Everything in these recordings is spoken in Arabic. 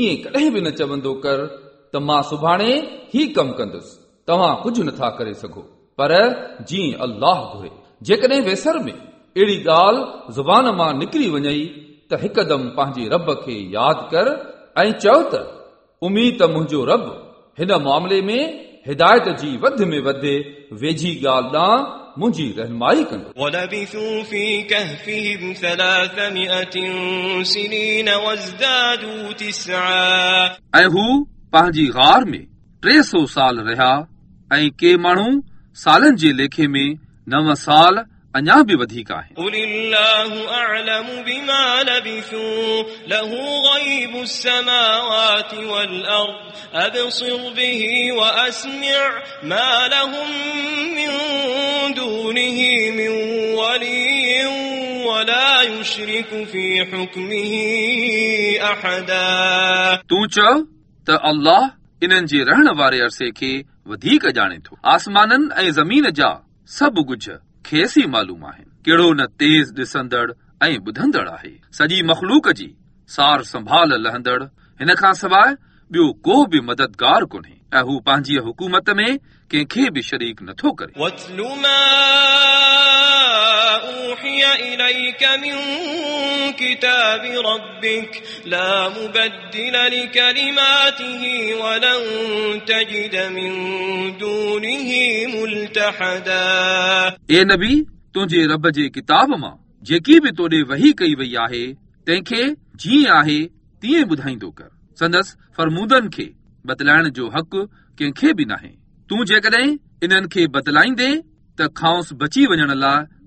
ईअं कॾहिं बि न चवंदो कर, त माँ सुभाणे ही कमु कंदुसि। तव्हां कुझु नथा करे सघो। पर जीअं अल्लाह घुरे, जेकॾहिं वेसर में अहिड़ी ॻाल्हि ज़ुबान माँ निकिरी वञई, त हिकदमि पंहिंजे रब खे यादि कर ऐं चओ त, उमीद त मुंहिंजो रब हिन मामले में हिदायत जी वधि में वधि वेझी ॻाल्हि ॾांहुं منهنجي رهنمائي ڪندو ۽ هو پنهنجي گار ۾ ٽي سؤ سال رهيا ۽ ڪي ماڻهو سالن جي ليکي ۾ نو سال अञा बि वधीक आहिनि قل الله أعلم بما لبثوا له غيب السماوات والأرض أبصر به وأسمع ما لهم من دونه من ولي ولا يشرك في حكمه أحدا तूं चओ त अल्लाह इन्हनि जे रहण वारे अरसे खे वधीक ॼाणे थो आसमाननि ऐं ज़मीन जा सभु गुझ खेसि ई मालूम आहिनि कहिड़ो न तेज़ ॾिसंदड़ ऐं ॿुधंदड़ आहे सॼी मख़लूक जी सार संभाल लहंदड़ हिन खां सवाइ ॿियो को बि मददगार कोन्हे ऐं हू पंहिंजी हुकूमत में कंहिंखे बि शरीक नथो करे واتل ما أوحي إليك من كتاب ربك لا مبدل لكلماته ولن تجد من دونه ملتحدا ए नबी तुंहिंजे रब जे किताब मां जेकी बि तोॾे वही कई वई आहे तंहिंखे जीअं आहे तीअं ॿुधाईंदो कर संदसि फरमूदनि खे बतलाइण जो हक़ कंहिंखे बि नाहे तूं जेकॾहिं इन्हनि खे बतलाईंदे त खांउस बची वञण लाइ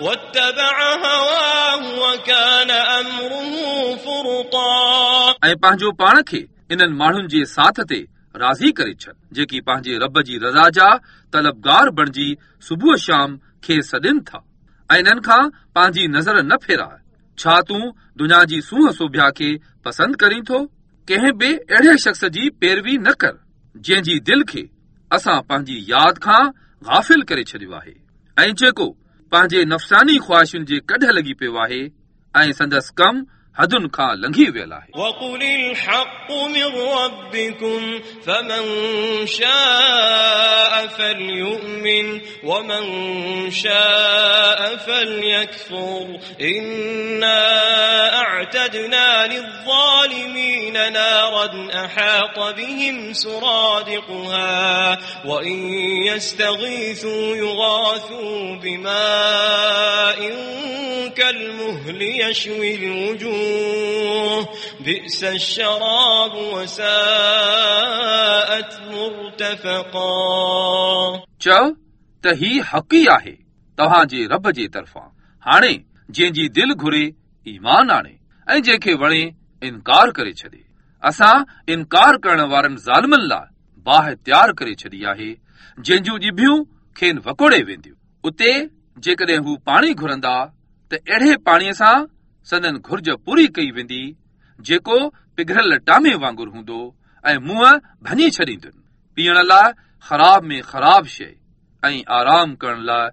۽ پنهنجو پاڻ کي انهن ماڻهن جي ساٿ تي راضي ڪري ڇڏ. جيڪي پنهنجي رب جي رضا جا طلبگار بڻجي صبح شام کي سڏن ٿا. ۽ انهن کان پنهنجي نظر نه ڦيرائي. ڇا تون دنيا جي سونهن سوڀيا کي پسند ڪرين ٿو؟ ڪنهن به اهڙي شخص جي پيروي نه ڪر جنهن جي دل کي اسان پنهنجي ياد کان گافل ڪري ڇڏيو آهي. ۽ جيڪو पंहिंजे नफ़सानी ख़्वाहिशुनि जे कढ लॻी पियो आहे ऐं संदसि कम हदुनि खां लंघी वियल आहे وقل الحق من ربكم فمن شاء فليؤمن ومن شاء فليكفر إنا أعتدنا للظالمين نارا أحاط بهم سرادقها وإن يستغيثوا يغاثوا بماء كالمهل يشوي الوجوه بئس الشراب وساءت مرتفقا चओ त ही हक़ ई आहे तव्हां जे रब जे तरफ़ां हाणे जंहिंजी दिलि घुरे ईमान आणे ۽ جنهن کي وڻي انڪار ڪري ڇڏي. اسان انڪار ڪرڻ وارن لاءِ باهه تيار ڪري ڇڏي آهي. جنهنجون ڄڀيون کين وڪوڙي وينديون. اتي جيڪڏهن هو پاڻي گهرندا ته اهڙي پاڻيءَ سان سندن گهرج پوري ڪئي ويندي جيڪو پگهرل ٽامي وانگر هوندو ۽ منهن ڀڃي ڇڏيندن. پيئڻ لاءِ خراب ۾ خراب شيءِ ۽ آرام ڪرڻ لاءِ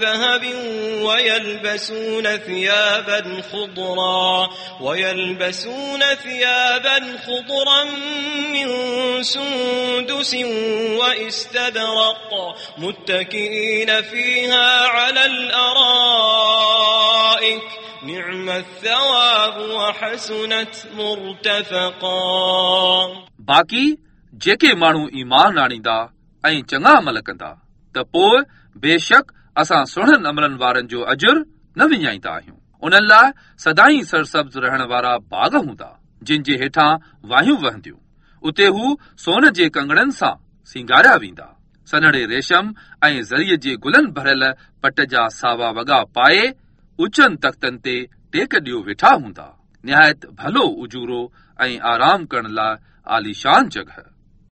ذهب ويلبسون ثيابا خضرا ويلبسون ثيابا خضرا من سندس واستبرق متكئين فيها على الأرائك نعم الثواب وحسنت مرتفقا बाक़ी जेके माण्हू ईमान आणींदा ऐं चङा अमल कंदा त पोइ बेशक اسان سهڻن عملن وارن جو اجر نه وڃائيندا آهيون. انهن لاءِ سدائين سرسبز رهڻ وارا باغ هوندا جن جي هيٺان واهيون وهنديون. اتي هو سون جي ڪنگڙن سان سنگاريا ويندا. سنهڙي ريشم ۽ زريءَ جي گلن ڀريل پٽ جا ساوا وڳا پائي اچن تختن تي ٽيڪ ڏيو ويٺا هوندا. نهايت ڀلو اجورو ۽ آرام ڪرڻ لاءِ عاليشان جڳهه